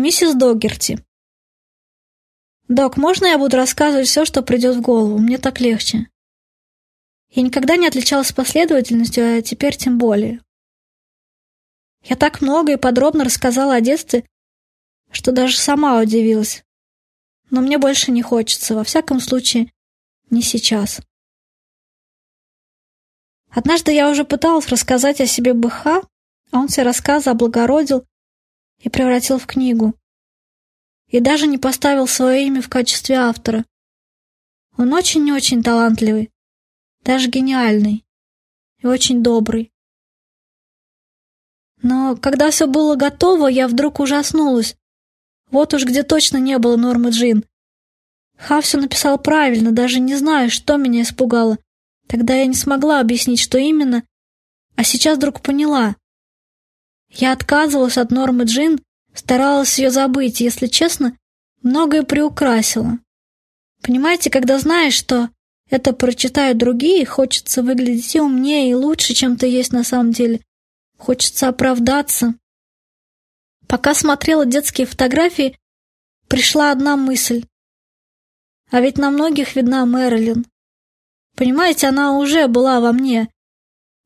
Миссис Догерти. Док, можно я буду рассказывать все, что придет в голову? Мне так легче. Я никогда не отличалась последовательностью, а теперь тем более. Я так много и подробно рассказала о детстве, что даже сама удивилась. Но мне больше не хочется, во всяком случае, не сейчас. Однажды я уже пыталась рассказать о себе БХ, а он все рассказы облагородил и превратил в книгу. И даже не поставил свое имя в качестве автора. Он очень-очень талантливый, даже гениальный и очень добрый. Но когда все было готово, я вдруг ужаснулась. Вот уж где точно не было Нормы Джин. Ха все написал правильно, даже не знаю, что меня испугало. Тогда я не смогла объяснить, что именно, а сейчас вдруг поняла. Я отказывалась от Нормы Джин, старалась ее забыть, если честно, многое приукрасила. Понимаете, когда знаешь, что это прочитают другие, хочется выглядеть и умнее, и лучше, чем ты есть на самом деле. Хочется оправдаться. Пока смотрела детские фотографии, пришла одна мысль. А ведь на многих видна Мэрилин. Понимаете, она уже была во мне,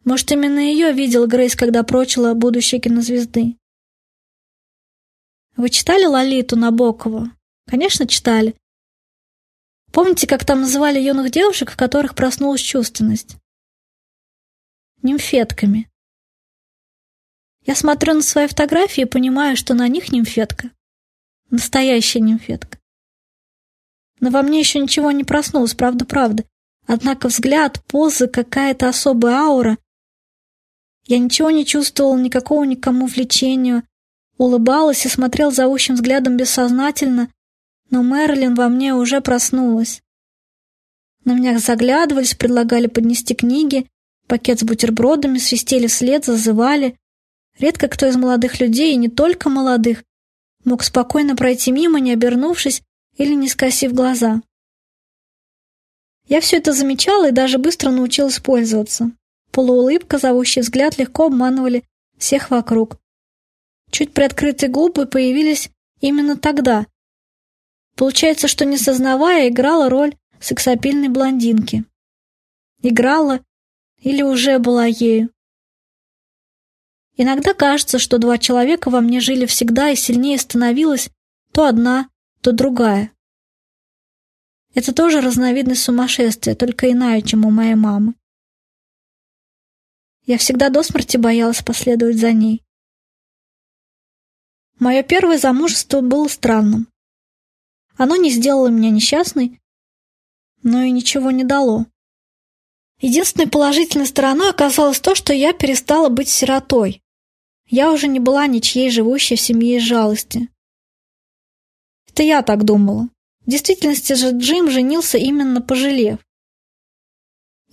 может, именно ее видел Грейс, когда прочила будущее кинозвезды. Вы читали Лолиту Набокова? Конечно, читали. Помните, как там называли юных девушек, в которых проснулась чувственность? Нимфетками. Я смотрю на свои фотографии и понимаю, что на них нимфетка. Настоящая нимфетка. Но во мне еще ничего не проснулось, правда-правда. Однако взгляд, позы, какая-то особая аура я ничего не чувствовал, никакого никому влечения. Улыбалась и смотрел зовущим взглядом бессознательно, но Мерлин во мне уже проснулась. На меня заглядывались, предлагали поднести книги, пакет с бутербродами, свистели вслед, зазывали. Редко кто из молодых людей, и не только молодых, мог спокойно пройти мимо, не обернувшись или не скосив глаза. Я все это замечала и даже быстро научилась пользоваться. Полуулыбка, зовущий взгляд легко обманывали всех вокруг. Чуть приоткрытые губы появились именно тогда. Получается, что не сознавая, играла роль сексапильной блондинки. Играла или уже была ею. Иногда кажется, что два человека во мне жили всегда и сильнее становилась то одна, то другая. Это тоже разновидность сумасшествия, только иная, чем у моей мамы. Я всегда до смерти боялась последовать за ней. Мое первое замужество было странным. Оно не сделало меня несчастной, но и ничего не дало. Единственной положительной стороной оказалось то, что я перестала быть сиротой. Я уже не была ничьей живущей в семье из жалости. Это я так думала. В действительности же Джим женился именно пожалев.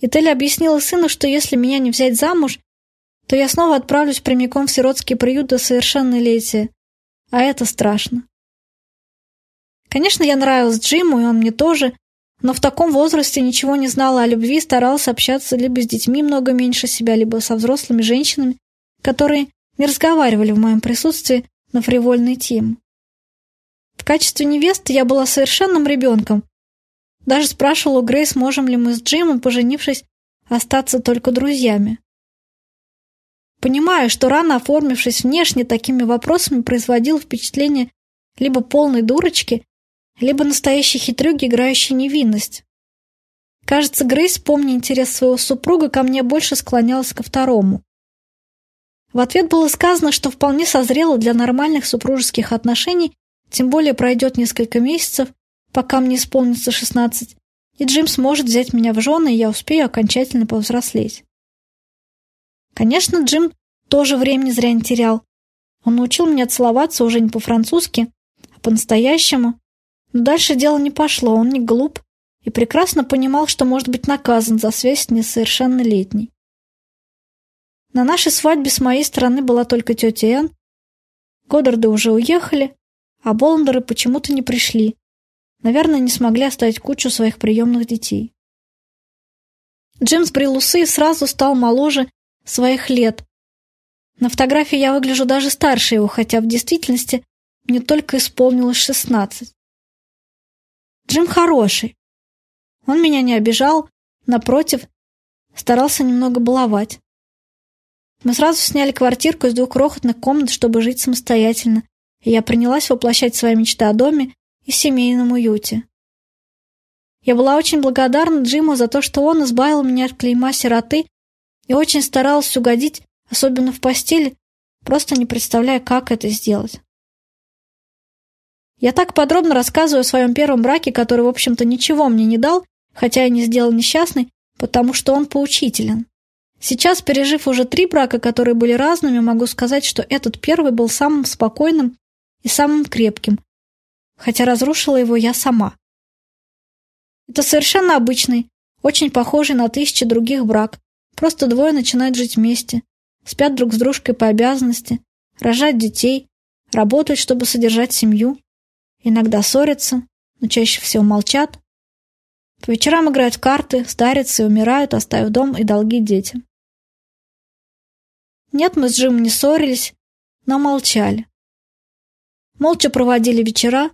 И Телли объяснила сыну, что если меня не взять замуж, то я снова отправлюсь прямиком в сиротский приют до совершеннолетия. А это страшно. Конечно, я нравилась Джиму, и он мне тоже, но в таком возрасте ничего не знала о любви, старалась общаться либо с детьми много меньше себя, либо со взрослыми женщинами, которые не разговаривали в моем присутствии на фривольные темы. В качестве невесты я была совершенным ребенком, даже спрашивал у Грейс, можем ли мы с Джимом, поженившись, остаться только друзьями. Понимаю, что рано оформившись внешне такими вопросами, производил впечатление либо полной дурочки, либо настоящей хитрюги, играющей невинность. Кажется, Грейс, помня интерес своего супруга, ко мне больше склонялась ко второму. В ответ было сказано, что вполне созрела для нормальных супружеских отношений, тем более пройдет несколько месяцев, пока мне исполнится шестнадцать, и Джим сможет взять меня в жены, и я успею окончательно повзрослеть. Конечно, Джим тоже времени зря не терял. Он научил меня целоваться уже не по-французски, а по-настоящему. Но дальше дело не пошло, он не глуп и прекрасно понимал, что может быть наказан за связь несовершеннолетней. На нашей свадьбе с моей стороны была только тетя Энн. Годдарды уже уехали, а Боландеры почему-то не пришли, Наверное, не смогли оставить кучу своих приемных детей. Джимс брил усы и сразу стал моложе своих лет. На фотографии я выгляжу даже старше его, хотя в действительности мне только исполнилось шестнадцать. Джим хороший. Он меня не обижал, напротив, старался немного баловать. Мы сразу сняли квартирку из двух крохотных комнат, чтобы жить самостоятельно, и я принялась воплощать свои мечты о доме и семейном уюте. Я была очень благодарна Джиму за то, что он избавил меня от клейма сироты и очень старалась угодить, особенно в постели, просто не представляя, как это сделать. Я так подробно рассказываю о своем первом браке, который, в общем-то, ничего мне не дал, хотя и не сделал несчастной, потому что он поучителен. Сейчас, пережив уже три брака, которые были разными, могу сказать, что этот первый был самым спокойным и самым крепким, хотя разрушила его я сама. Это совершенно обычный, очень похожий на тысячи других брак. Просто двое начинают жить вместе, спят друг с дружкой по обязанности, рожать детей, работают, чтобы содержать семью. Иногда ссорятся, но чаще всего молчат. По вечерам играют в карты, старятся и умирают, оставив дом и долги детям. Нет, мы с Джимом не ссорились, но молчали. Молча проводили вечера,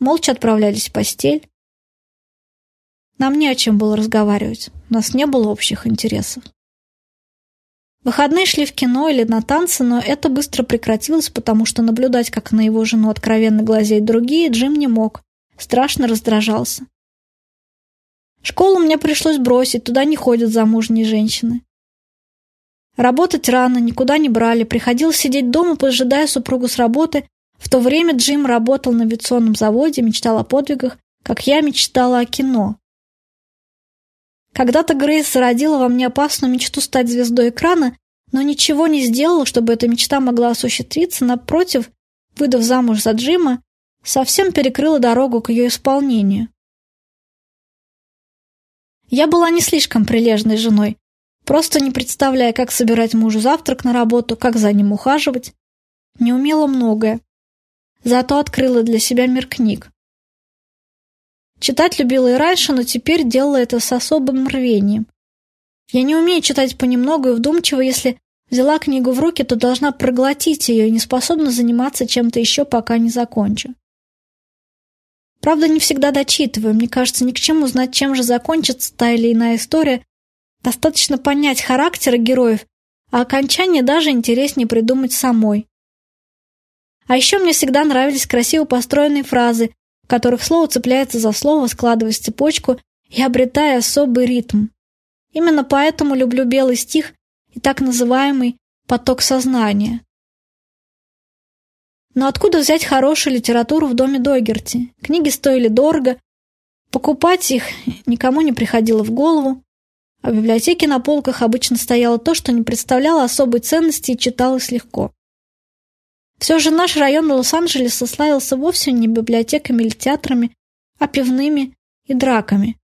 молча отправлялись в постель. Нам не о чем было разговаривать, у нас не было общих интересов. Выходные шли в кино или на танцы, но это быстро прекратилось, потому что наблюдать, как на его жену откровенно глазеют другие, Джим не мог. Страшно раздражался. Школу мне пришлось бросить, туда не ходят замужние женщины. Работать рано, никуда не брали, приходилось сидеть дома, поджидая супругу с работы. В то время Джим работал на авиационном заводе, мечтал о подвигах, как я мечтала о кино. Когда-то Грейс зародила во мне опасную мечту стать звездой экрана, но ничего не сделала, чтобы эта мечта могла осуществиться, напротив, выдав замуж за Джима, совсем перекрыла дорогу к ее исполнению. Я была не слишком прилежной женой, просто не представляя, как собирать мужу завтрак на работу, как за ним ухаживать. Не умела многое. Зато открыла для себя мир книг. Читать любила и раньше, но теперь делала это с особым рвением. Я не умею читать понемногу и вдумчиво, если взяла книгу в руки, то должна проглотить ее и не способна заниматься чем-то еще, пока не закончу. Правда, не всегда дочитываю. Мне кажется, ни к чему знать, чем же закончится та или иная история, Достаточно понять характеры героев, а окончание даже интереснее придумать самой. А еще мне всегда нравились красиво построенные фразы, в которых слово цепляется за слово, складываясь в цепочку и обретая особый ритм. Именно поэтому люблю белый стих и так называемый поток сознания. Но откуда взять хорошую литературу в доме Дойгерти? Книги стоили дорого, покупать их никому не приходило в голову, а в библиотеке на полках обычно стояло то, что не представляло особой ценности и читалось легко. Все же наш район Лос-Анджелеса славился вовсе не библиотеками или театрами, а пивными и драками.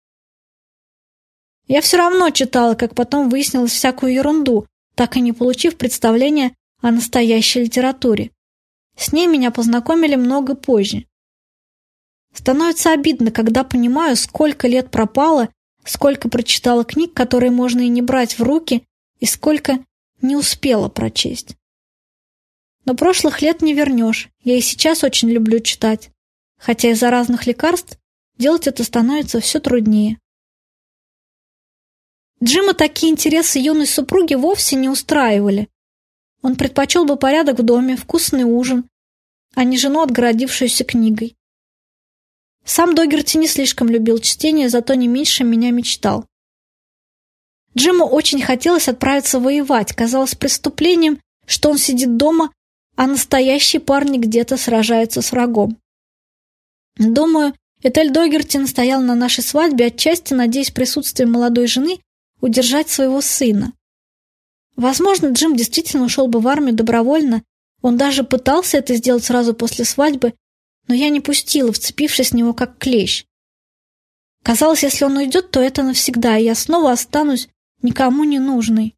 Я все равно читала, как потом выяснилось, всякую ерунду, так и не получив представления о настоящей литературе. С ней меня познакомили много позже. Становится обидно, когда понимаю, сколько лет пропало сколько прочитала книг, которые можно и не брать в руки, и сколько не успела прочесть. Но прошлых лет не вернешь. Я и сейчас очень люблю читать. Хотя из-за разных лекарств делать это становится все труднее. Джима такие интересы юной супруги вовсе не устраивали. Он предпочел бы порядок в доме, вкусный ужин, а не жену, отгородившуюся книгой. Сам Догерти не слишком любил чтение, зато не меньше меня мечтал. Джиму очень хотелось отправиться воевать. Казалось преступлением, что он сидит дома, а настоящие парни где-то сражаются с врагом. Думаю, Этель Догерти настоял на нашей свадьбе, отчасти надеясь присутствием молодой жены удержать своего сына. Возможно, Джим действительно ушел бы в армию добровольно, он даже пытался это сделать сразу после свадьбы, но я не пустила, вцепившись в него как клещ. Казалось, если он уйдет, то это навсегда, и я снова останусь никому не нужной.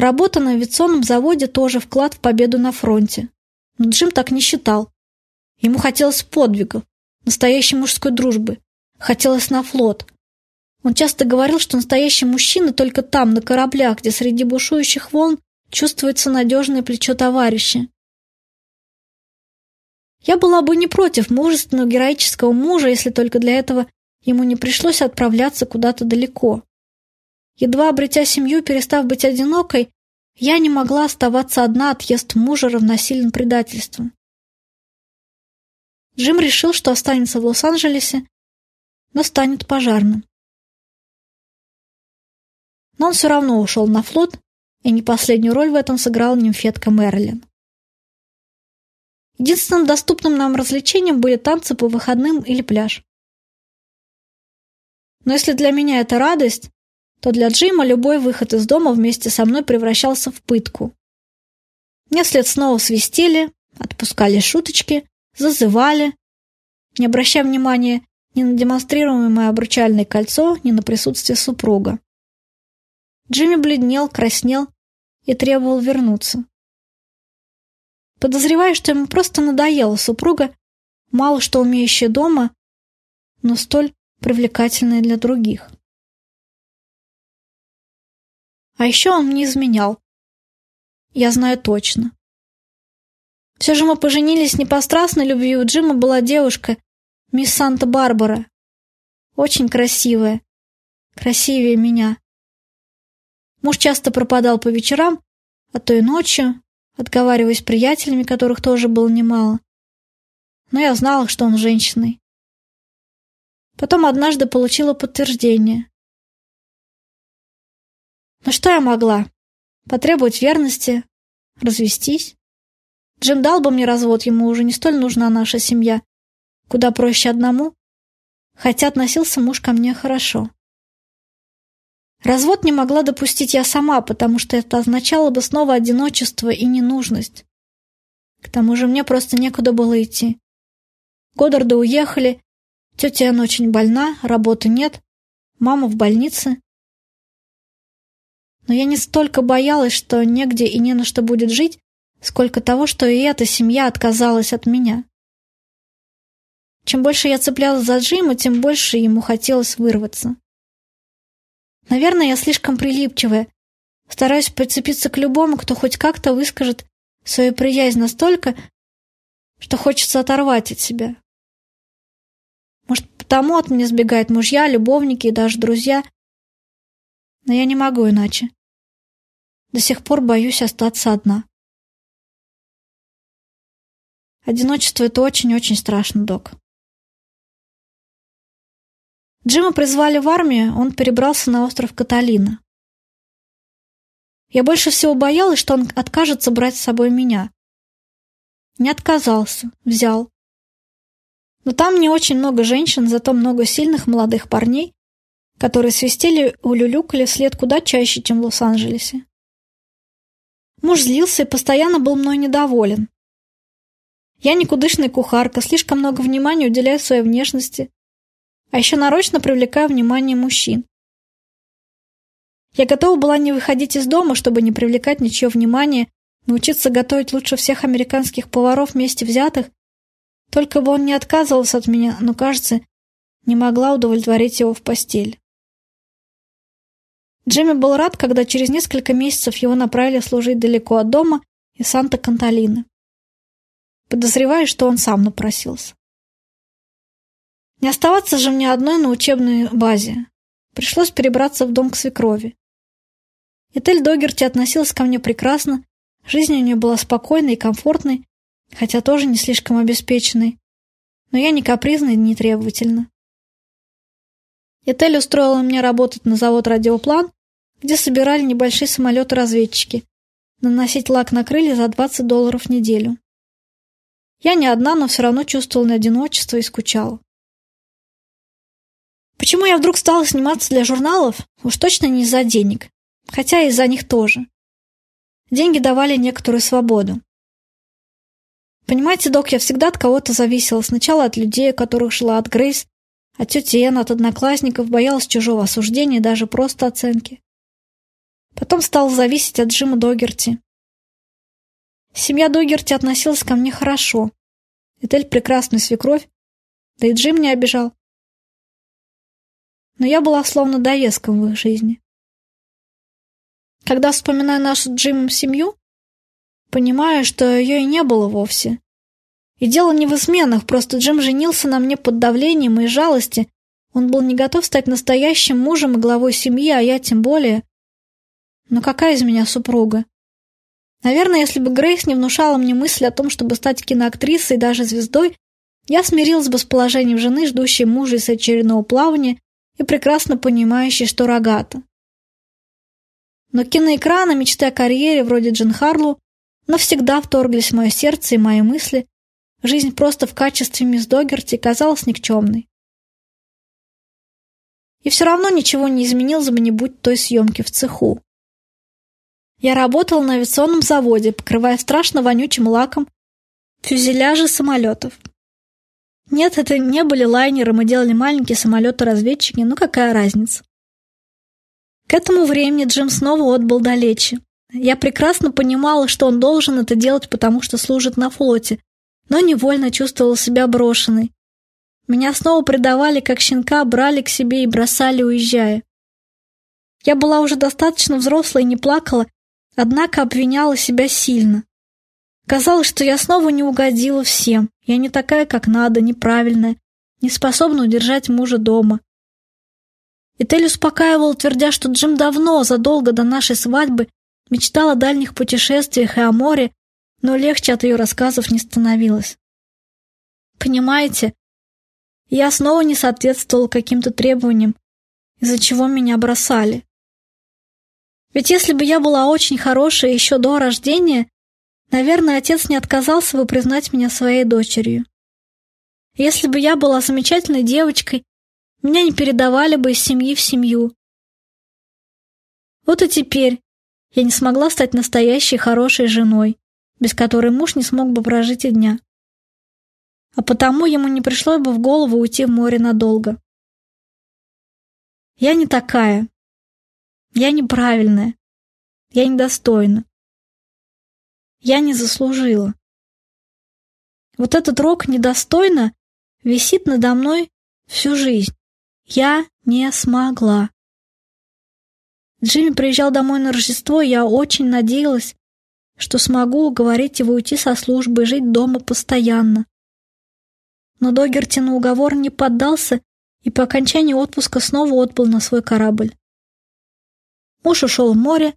Работа на авиационном заводе тоже вклад в победу на фронте. Но Джим так не считал. Ему хотелось подвигов, настоящей мужской дружбы. Хотелось на флот. Он часто говорил, что настоящий мужчина только там, на кораблях, где среди бушующих волн чувствуется надежное плечо товарища. Я была бы не против мужественного героического мужа, если только для этого ему не пришлось отправляться куда-то далеко. Едва обретя семью, перестав быть одинокой, я не могла оставаться одна, отъезд мужа равносилен предательству. Джим решил, что останется в Лос-Анджелесе, но станет пожарным. Но он все равно ушел на флот, и не последнюю роль в этом сыграла нимфетка Мерлин. Единственным доступным нам развлечением были танцы по выходным или пляж. Но если для меня это радость, то для Джима любой выход из дома вместе со мной превращался в пытку. Мне вслед снова свистели, отпускали шуточки, зазывали, не обращая внимания ни на демонстрируемое обручальное кольцо, ни на присутствие супруга. Джимми бледнел, краснел и требовал вернуться. Подозреваю, что ему просто надоела супруга, мало что умеющая дома, но столь привлекательная для других. А еще он мне изменял. Я знаю точно. Все же мы поженились не по страстной любви, у Джима была девушка, мисс Санта-Барбара. Очень красивая. Красивее меня. Муж часто пропадал по вечерам, а то и ночью, отговариваясь с приятелями, которых тоже было немало. Но я знала, что он женщиной. Потом однажды получила подтверждение. Но что я могла? Потребовать верности? Развестись? Джим дал бы мне развод, ему уже не столь нужна наша семья. Куда проще одному. Хотя относился муж ко мне хорошо. Развод не могла допустить я сама, потому что это означало бы снова одиночество и ненужность. К тому же мне просто некуда было идти. Годдарды уехали, тетя Энн очень больна, работы нет, мама в больнице. Но я не столько боялась, что негде и не на что будет жить, сколько того, что и эта семья отказалась от меня. Чем больше я цеплялась за Джима, тем больше ему хотелось вырваться. Наверное, я слишком прилипчивая. Стараюсь прицепиться к любому, кто хоть как-то выскажет свою приязнь настолько, что хочется оторвать от себя. Может, потому от меня сбегают мужья, любовники и даже друзья. Но я не могу иначе. До сих пор боюсь остаться одна. Одиночество — это очень-очень страшно, док. Джима призвали в армию, он перебрался на остров Каталина. Я больше всего боялась, что он откажется брать с собой меня. Не отказался, взял. Но там не очень много женщин, зато много сильных молодых парней, которые свистели улюлюкали вслед куда чаще, чем в Лос-Анджелесе. Муж злился и постоянно был мной недоволен. Я никудышная кухарка, слишком много внимания уделяю своей внешности, а еще нарочно привлекаю внимание мужчин. Я готова была не выходить из дома, чтобы не привлекать ничье внимание, научиться готовить лучше всех американских поваров вместе взятых, только бы он не отказывался от меня, но, кажется, не могла удовлетворить его в постель. Джимми был рад, когда через несколько месяцев его направили служить далеко от дома из Санта-Канталины. Подозреваю, что он сам напросился. Не оставаться же мне одной на учебной базе. Пришлось перебраться в дом к свекрови. Этель Догерти относилась ко мне прекрасно, жизнь у нее была спокойной и комфортной, хотя тоже не слишком обеспеченной. Но я не капризна и не требовательна. Этель устроила мне работать на завод «Радиоплан», где собирали небольшие самолеты-разведчики, наносить лак на крылья за 20 долларов в неделю. Я не одна, но все равно чувствовала одиночество и скучала. Почему я вдруг стала сниматься для журналов? Уж точно не из-за денег. Хотя и из-за них тоже. Деньги давали некоторую свободу. Понимаете, док, я всегда от кого-то зависела. Сначала от людей, которых жила от Грейс, от тети Энн, от одноклассников, боялась чужого осуждения, даже просто оценки. Потом стала зависеть от Джима Догерти. Семья Догерти относилась ко мне хорошо. Этель прекрасная свекровь, да и Джим не обижал но я была словно доездком в их жизни. Когда вспоминаю нашу Джимом семью, понимаю, что ее и не было вовсе. И дело не в изменах, просто Джим женился на мне под давлением и жалости. Он был не готов стать настоящим мужем и главой семьи, а я тем более. Но какая из меня супруга? Наверное, если бы Грейс не внушала мне мысль о том, чтобы стать киноактрисой и даже звездой, я смирилась бы с положением жены, ждущей мужа из очередного плавания и прекрасно понимающей, что рогата. Но киноэкраны, мечты о карьере вроде Джин Харлу, навсегда вторглись в мое сердце и мои мысли, Жизнь просто в качестве мисс Догерти казалась никчемной. И все равно ничего не изменилось бы, не будь той съемки в цеху. Я работала на авиационном заводе, покрывая страшно вонючим лаком фюзеляжи самолетов. Нет, это не были лайнеры, мы делали маленькие самолеты-разведчики, ну какая разница. К этому времени Джим снова отбыл далече. Я прекрасно понимала, что он должен это делать, потому что служит на флоте, но невольно чувствовала себя брошенной. Меня снова предавали, как щенка, брали к себе и бросали, уезжая. Я была уже достаточно взрослой и не плакала, однако обвиняла себя сильно. Казалось, что я снова не угодила всем. Я не такая, как надо, неправильная, не способна удержать мужа дома. И Тель успокаивал, твердя, что Джим давно, задолго до нашей свадьбы, мечтал о дальних путешествиях и о море, но легче от ее рассказов не становилось. Понимаете, я снова не соответствовал каким-то требованиям, из-за чего меня бросали. Ведь если бы я была очень хорошей еще до рождения, наверное, отец не отказался бы признать меня своей дочерью. Если бы я была замечательной девочкой, меня не передавали бы из семьи в семью. Вот и теперь я не смогла стать настоящей хорошей женой без которой муж не смог бы прожить и дня. А потому ему не пришло бы в голову уйти в море надолго. Я не такая. Я неправильная. Я недостойна. Я не заслужила. Вот этот рок недостойно висит надо мной всю жизнь. Я не смогла. Джимми приезжал домой на Рождество, и я очень надеялась, что смогу уговорить его уйти со службы и жить дома постоянно. Но Догерти на уговор не поддался и по окончании отпуска снова отбыл на свой корабль. Муж ушел в море,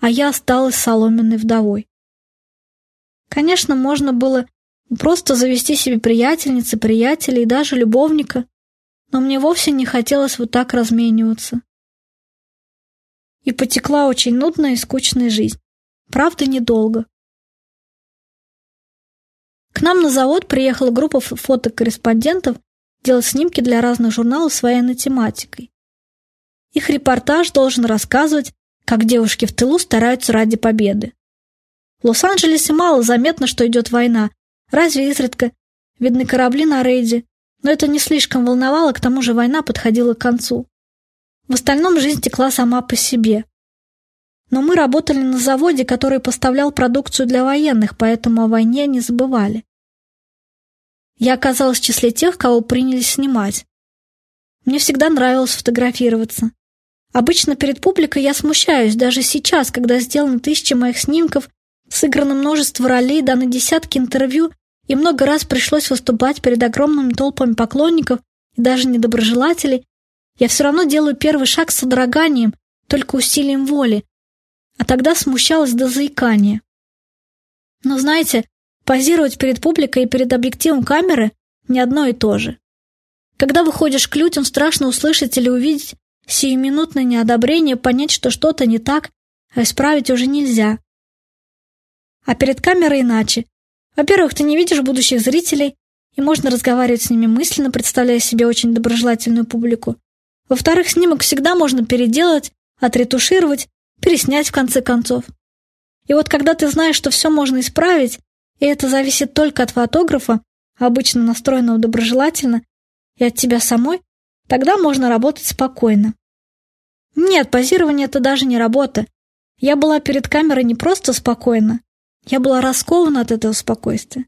а я осталась соломенной вдовой. Конечно, можно было просто завести себе приятельницы, приятелей и даже любовника, но мне вовсе не хотелось вот так размениваться. И потекла очень нудная и скучная жизнь. Правда, недолго. К нам на завод приехала группа фотокорреспондентов делать снимки для разных журналов с военной тематикой. Их репортаж должен рассказывать, как девушки в тылу стараются ради победы. В Лос-Анджелесе мало заметно, что идет война, разве изредка видны корабли на рейде, но это не слишком волновало, к тому же война подходила к концу. В остальном жизнь текла сама по себе. Но мы работали на заводе, который поставлял продукцию для военных, поэтому о войне не забывали. Я оказалась в числе тех, кого принялись снимать. Мне всегда нравилось фотографироваться. Обычно перед публикой я смущаюсь, даже сейчас, когда сделаны тысячи моих снимков, сыграно множество ролей, даны десятки интервью, и много раз пришлось выступать перед огромными толпами поклонников и даже недоброжелателей, я все равно делаю первый шаг с содроганием, только усилием воли, а тогда смущалась до заикания. Но знаете, позировать перед публикой и перед объективом камеры не одно и то же. Когда выходишь к людям, страшно услышать или увидеть сиюминутное неодобрение, понять, что что-то не так, а исправить уже нельзя. А перед камерой иначе. Во-первых, ты не видишь будущих зрителей, и можно разговаривать с ними мысленно, представляя себе очень доброжелательную публику. Во-вторых, снимок всегда можно переделать, отретушировать переснять в конце концов. И вот когда ты знаешь, что все можно исправить, и это зависит только от фотографа, обычно настроенного доброжелательно, и от тебя самой, тогда можно работать спокойно. Нет, позирование — это даже не работа. Я была перед камерой не просто спокойна, я была раскована от этого спокойствия.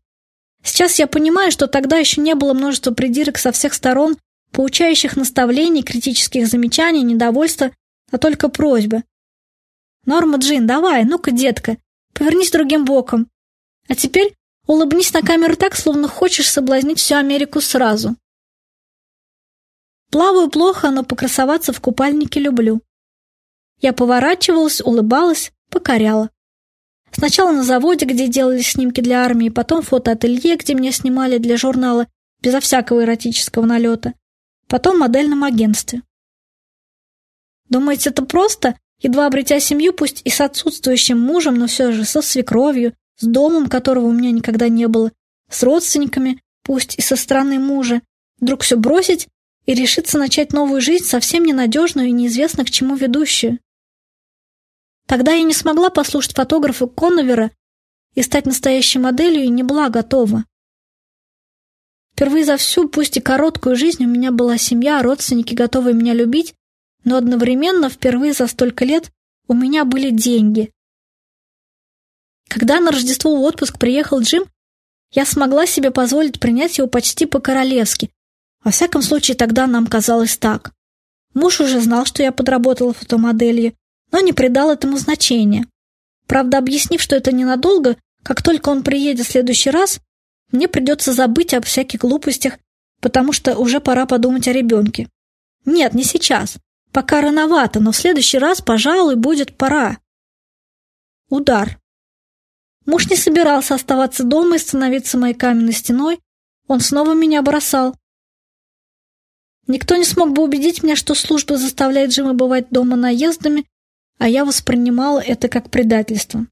Сейчас я понимаю, что тогда еще не было множества придирок со всех сторон, поучающих наставлений, критических замечаний, недовольства, а только просьбы. «Норма Джин, давай, ну-ка, детка, повернись другим боком. А теперь Улыбнись на камеру так, словно хочешь соблазнить всю Америку сразу. Плаваю плохо, но покрасоваться в купальнике люблю. Я поворачивалась, улыбалась, покоряла. Сначала на заводе, где делали снимки для армии, потом фотоателье, где меня снимали для журнала, безо всякого эротического налета. Потом в модельном агентстве. Думаете, это просто? Едва обретя семью, пусть и с отсутствующим мужем, но все же со свекровью, с домом, которого у меня никогда не было, с родственниками, пусть и со стороны мужа, вдруг все бросить и решиться начать новую жизнь, совсем ненадежную и неизвестно к чему ведущую. Тогда я не смогла послушать фотографа Конновера и стать настоящей моделью и не была готова. Впервые за всю, пусть и короткую жизнь, у меня была семья, родственники, готовые меня любить, но одновременно впервые за столько лет у меня были деньги. Когда на Рождество в отпуск приехал Джим, я смогла себе позволить принять его почти по-королевски, во всяком случае, тогда нам казалось так. Муж уже знал, что я подработала фотомоделью, но не придал этому значения. Правда, объяснив, что это ненадолго, как только он приедет в следующий раз, мне придется забыть об всяких глупостях, потому что уже пора подумать о ребенке. Нет, не сейчас. Пока рановато, но в следующий раз, пожалуй, будет пора. Удар. Муж не собирался оставаться дома и становиться моей каменной стеной. Он снова меня бросал. Никто не смог бы убедить меня, что служба заставляет Джима бывать дома наездами, а я воспринимала это как предательство.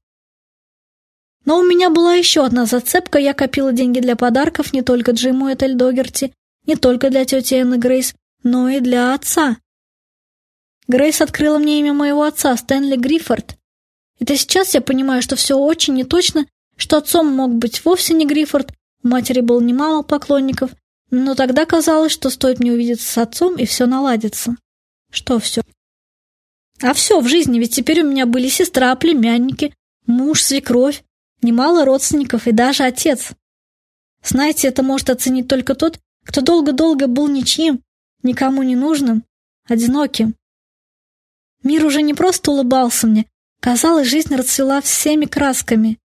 Но у меня была еще одна зацепка, я копила деньги для подарков не только Джиму и Этель Догерти, не только для тети Энны Грейс, но и для отца. Грейс открыла мне имя моего отца, Стэнли Гриффорд. Это сейчас я понимаю, что все очень неточно, что отцом мог быть вовсе не Гриффорд, у матери было немало поклонников, но тогда казалось, что стоит мне увидеться с отцом, и все наладится. Что все? А все в жизни, ведь теперь у меня были сестра, племянники, муж, свекровь, немало родственников и даже отец. Знаете, это может оценить только тот, кто долго-долго был ничьим, никому не нужным, одиноким. Мир уже не просто улыбался мне, казалось, жизнь расцвела всеми красками.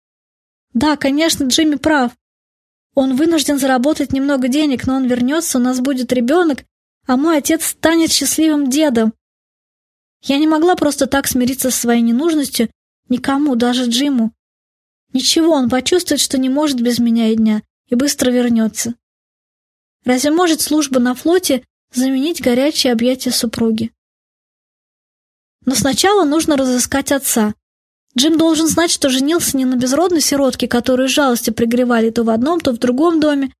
Да, конечно, Джимми прав. Он вынужден заработать немного денег, но он вернется, у нас будет ребенок, а мой отец станет счастливым дедом. Я не могла просто так смириться со своей ненужностью никому, даже Джиму. Ничего, он почувствует, что не может без меня и дня, и быстро вернется. Разве может служба на флоте заменить горячие объятия супруги? Но сначала нужно разыскать отца. Джим должен знать, что женился не на безродной сиротке, которую жалостью пригревали то в одном, то в другом доме.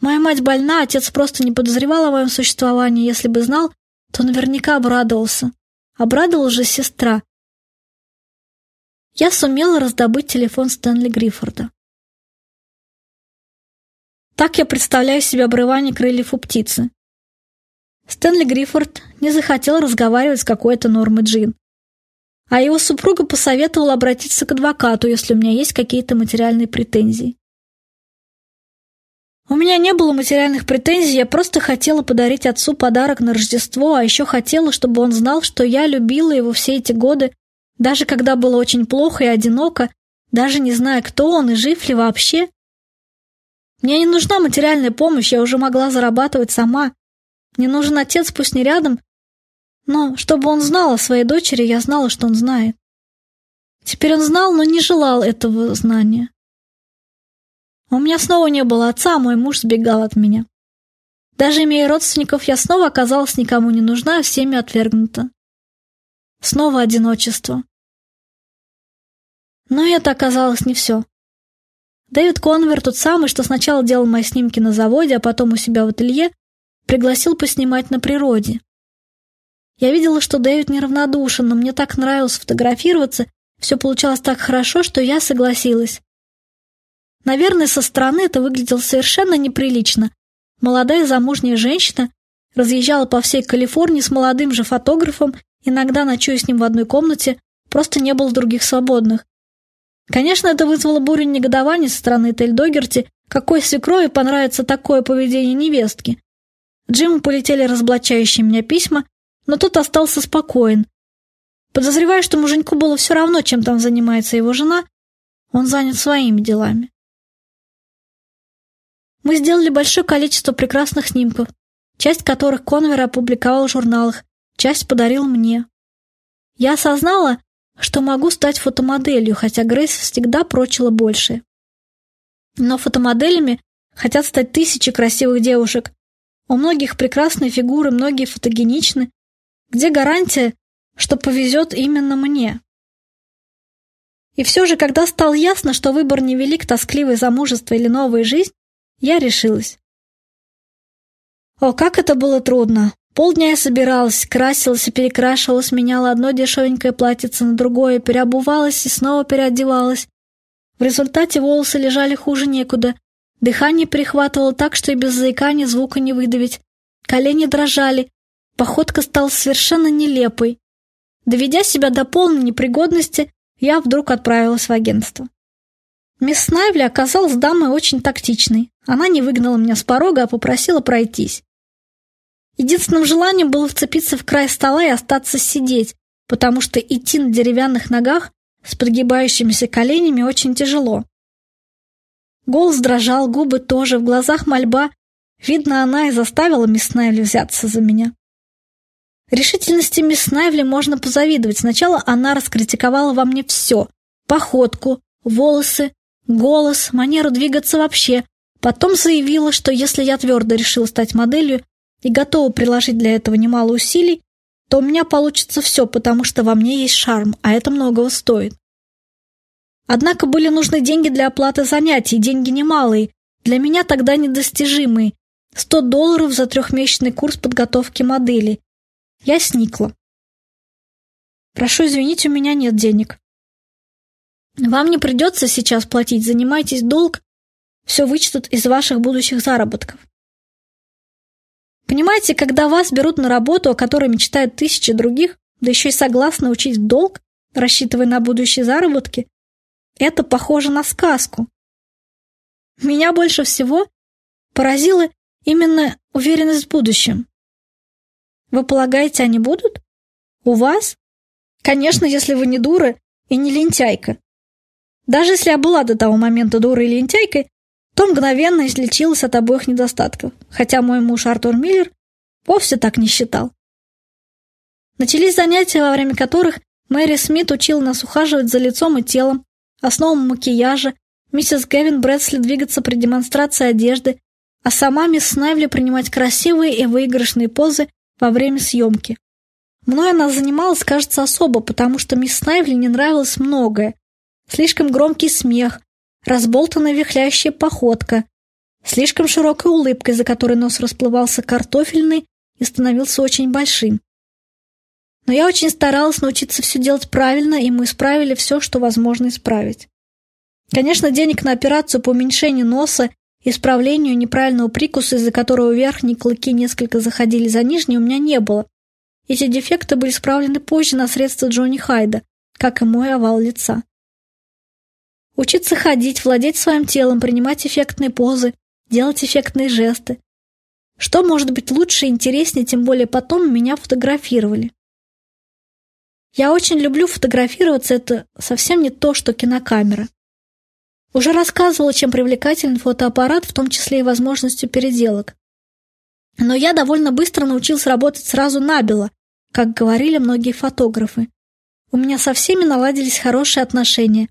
Моя мать больна, отец просто не подозревал о моем существовании. Если бы знал, то наверняка обрадовался. Обрадовала же сестра. Я сумела раздобыть телефон Стэнли Гриффорда. Так я представляю себе обрывание крыльев у птицы. Стэнли Гриффорд не захотел разговаривать с какой-то Нормой Джин. А его супруга посоветовала обратиться к адвокату, если у меня есть какие-то материальные претензии. У меня не было материальных претензий, я просто хотела подарить отцу подарок на Рождество, а еще хотела, чтобы он знал, что я любила его все эти годы, даже когда было очень плохо и одиноко, даже не зная, кто он и жив ли вообще. Мне не нужна материальная помощь, я уже могла зарабатывать сама. Мне нужен отец, пусть не рядом, но чтобы он знал о своей дочери, я знала, что он знает. Теперь он знал, но не желал этого знания. У меня снова не было отца, а мой муж сбегал от меня. Даже имея родственников, я снова оказалась никому не нужна, всеми отвергнута. Снова одиночество. Но это оказалось не все. Дэвид Конвер, тот самый, что сначала делал мои снимки на заводе, а потом у себя в ателье, пригласил поснимать на природе. Я видела, что Дэвид неравнодушен, но мне так нравилось фотографироваться, все получалось так хорошо, что я согласилась. Наверное, со стороны это выглядело совершенно неприлично. Молодая замужняя женщина разъезжала по всей Калифорнии с молодым же фотографом, иногда ночуя с ним в одной комнате, просто не было других свободных. Конечно, это вызвало бурю негодования со стороны Тель Догерти, какой свекрови понравится такое поведение невестки. Джиму полетели разоблачающие меня письма, но тот остался спокоен. Подозревая, что муженьку было все равно, чем там занимается его жена, он занят своими делами. Мы сделали большое количество прекрасных снимков, часть которых Конвер опубликовал в журналах, часть подарил мне. Я осознала, что могу стать фотомоделью, хотя Грейс всегда прочила больше. Но фотомоделями хотят стать тысячи красивых девушек. У многих прекрасные фигуры, многие фотогеничны. Где гарантия, что повезет именно мне? И все же, когда стало ясно, что выбор невелик, тоскливое замужество или новая жизнь, я решилась. О, как это было трудно! Полдня я собиралась, красилась и перекрашивалась, меняла одно дешевенькое платьице на другое, переобувалась и снова переодевалась. В результате волосы лежали хуже некуда, дыхание перехватывало так, что и без заикания звука не выдавить. Колени дрожали, походка стала совершенно нелепой. Доведя себя до полной непригодности, я вдруг отправилась в агентство. Мисс Снайвли оказалась дамой очень тактичной. Она не выгнала меня с порога, а попросила пройтись. Единственным желанием было вцепиться в край стола и остаться сидеть, потому что идти на деревянных ногах с подгибающимися коленями очень тяжело. Голос дрожал, губы тоже, в глазах мольба. Видно, она и заставила мисс Найвли взяться за меня. Решительности мисс Найвли можно позавидовать. Сначала она раскритиковала во мне все. Походку, волосы, голос, манеру двигаться вообще. Потом заявила, что если я твердо решила стать моделью, и готова приложить для этого немало усилий, то у меня получится все, потому что во мне есть шарм, а это многого стоит. Однако были нужны деньги для оплаты занятий, деньги немалые, для меня тогда недостижимые. 100 долларов за трехмесячный курс подготовки модели. Я сникла. Прошу извинить, у меня нет денег. Вам не придется сейчас платить, занимайтесь долг, все вычтут из ваших будущих заработков. Понимаете, когда вас берут на работу, о которой мечтают тысячи других, да еще и согласны учить в долг, рассчитывая на будущие заработки, это похоже на сказку. Меня больше всего поразила именно уверенность в будущем. Вы полагаете, они будут? У вас? Конечно, если вы не дура и не лентяйка. Даже если я была до того момента дурой и лентяйкой, то мгновенно излечилась от обоих недостатков, хотя мой муж Артур Миллер вовсе так не считал. Начались занятия, во время которых Мэри Смит учила нас ухаживать за лицом и телом, основам макияжа, миссис Гэвин Брэдсли двигаться при демонстрации одежды, а сама мисс Снайвли принимать красивые и выигрышные позы во время съемки. Мною она занималась, кажется, особо, потому что мисс Снайвли не нравилось многое. Слишком громкий смех, разболтанная вихляющая походка, слишком широкой улыбкой, за которой нос расплывался картофельный и становился очень большим. Но я очень старалась научиться все делать правильно, и мы исправили все, что возможно исправить. Конечно, денег на операцию по уменьшению носа исправлению неправильного прикуса, из-за которого верхние клыки несколько заходили за нижние, у меня не было. Эти дефекты были исправлены позже на средства Джонни Хайда, как и мой овал лица. Учиться ходить, владеть своим телом, принимать эффектные позы, делать эффектные жесты. Что может быть лучше и интереснее, тем более потом меня фотографировали. Я очень люблю фотографироваться, это совсем не то, что кинокамера. Уже рассказывала, чем привлекателен фотоаппарат, в том числе и возможностью переделок. Но я довольно быстро научился работать сразу набело, как говорили многие фотографы. У меня со всеми наладились хорошие отношения,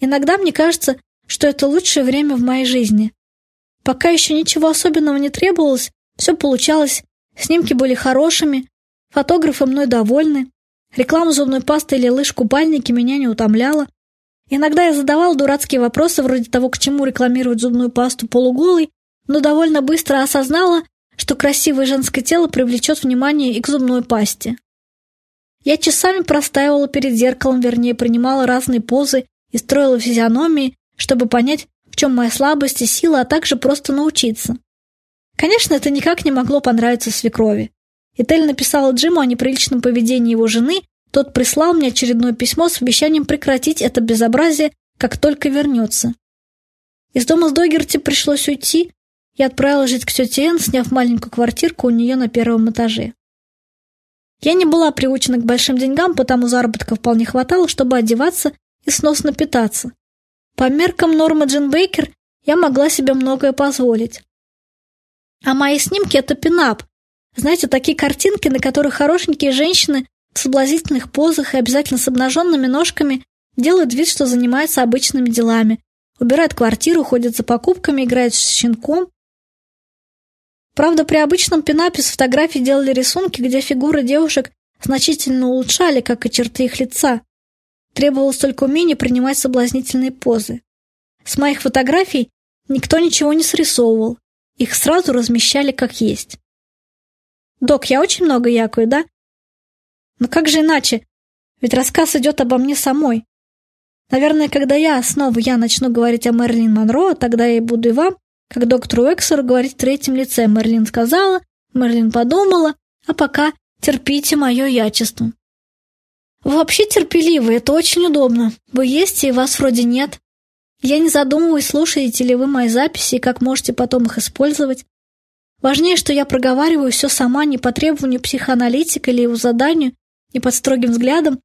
Иногда мне кажется, что это лучшее время в моей жизни. Пока еще ничего особенного не требовалось, все получалось, снимки были хорошими, фотографы мной довольны, реклама зубной пасты или лыж-купальники меня не утомляла. Иногда я задавал дурацкие вопросы вроде того, к чему рекламировать зубную пасту полуголой, но довольно быстро осознала, что красивое женское тело привлечет внимание и к зубной пасте. Я часами простаивала перед зеркалом, вернее, принимала разные позы и строила физиономии, чтобы понять, в чем моя слабость и сила, а также просто научиться. Конечно, это никак не могло понравиться свекрови. Этель написала Джиму о неприличном поведении его жены, тот прислал мне очередное письмо с обещанием прекратить это безобразие, как только вернется. Из дома с Догерти пришлось уйти, я отправилась жить к тете Энн, сняв маленькую квартирку у нее на первом этаже. Я не была приучена к большим деньгам, потому заработка вполне хватало, чтобы одеваться и сносно питаться. По меркам Нормы Джин Бейкер я могла себе многое позволить. А мои снимки — это пинап. Знаете, такие картинки, на которых хорошенькие женщины в соблазнительных позах и обязательно с обнаженными ножками делают вид, что занимаются обычными делами. Убирают квартиру, ходят за покупками, играют с щенком. Правда, при обычном пинапе с фотографий делали рисунки, где фигуры девушек значительно улучшали, как и черты их лица. Требовалось только умение принимать соблазнительные позы. С моих фотографий никто ничего не срисовывал. Их сразу размещали как есть. «Док, я очень много якаю, да?» «Но как же иначе? Ведь рассказ идет обо мне самой. Наверное, когда я, снова я начну говорить о Мерлин Монро, тогда я и буду и вам, как доктору Эксеру, говорить в третьем лице. Мерлин сказала, Мерлин подумала, а пока терпите мое ячество. Вы вообще терпеливы, это очень удобно. Вы есть, и вас вроде нет. Я не задумываюсь, слушаете ли вы мои записи и как можете потом их использовать. Важнее, что я проговариваю все сама не по требованию психоаналитика или его заданию, не под строгим взглядом,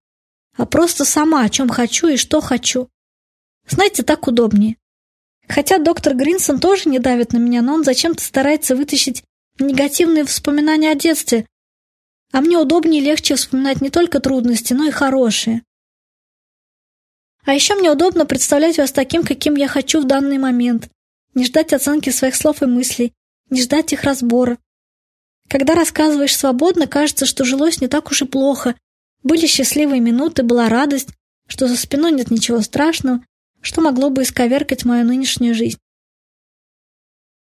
а просто сама, о чем хочу и что хочу. Знаете, так удобнее. Хотя доктор Гринсон тоже не давит на меня, но он зачем-то старается вытащить негативные воспоминания о детстве, а мне удобнее и легче вспоминать не только трудности, но и хорошие. А еще мне удобно представлять вас таким, каким я хочу в данный момент, не ждать оценки своих слов и мыслей, не ждать их разбора. Когда рассказываешь свободно, кажется, что жилось не так уж и плохо, были счастливые минуты, была радость, что за спиной нет ничего страшного, что могло бы исковеркать мою нынешнюю жизнь.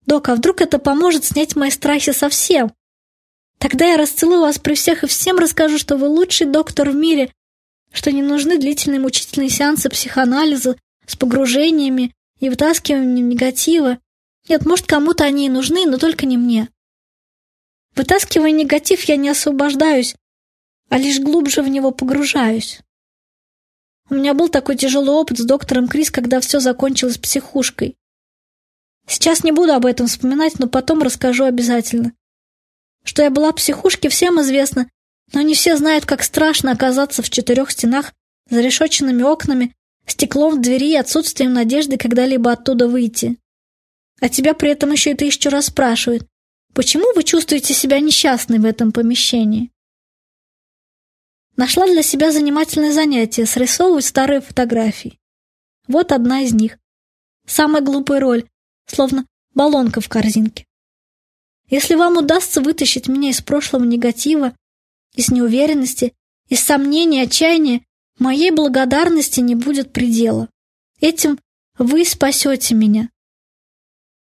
Док, а вдруг это поможет снять мои страхи совсем? Тогда я расцелую вас при всех и всем расскажу, что вы лучший доктор в мире, что не нужны длительные мучительные сеансы психоанализа с погружениями и вытаскиванием негатива. Нет, может, кому-то они и нужны, но только не мне. Вытаскивая негатив, я не освобождаюсь, а лишь глубже в него погружаюсь. У меня был такой тяжелый опыт с доктором Крис, когда все закончилось психушкой. Сейчас не буду об этом вспоминать, но потом расскажу обязательно. Что я была в психушке, всем известно, но не все знают, как страшно оказаться в четырех стенах, за решетченными окнами, стеклом в двери и отсутствием надежды когда-либо оттуда выйти. А тебя при этом еще и тысячу раз спрашивают, почему вы чувствуете себя несчастной в этом помещении? Нашла для себя занимательное занятие – срисовывать старые фотографии. Вот одна из них. Самая глупая роль, словно баллонка в корзинке. Если вам удастся вытащить меня из прошлого негатива, из неуверенности, из сомнений, отчаяния, моей благодарности не будет предела. Этим вы спасете меня.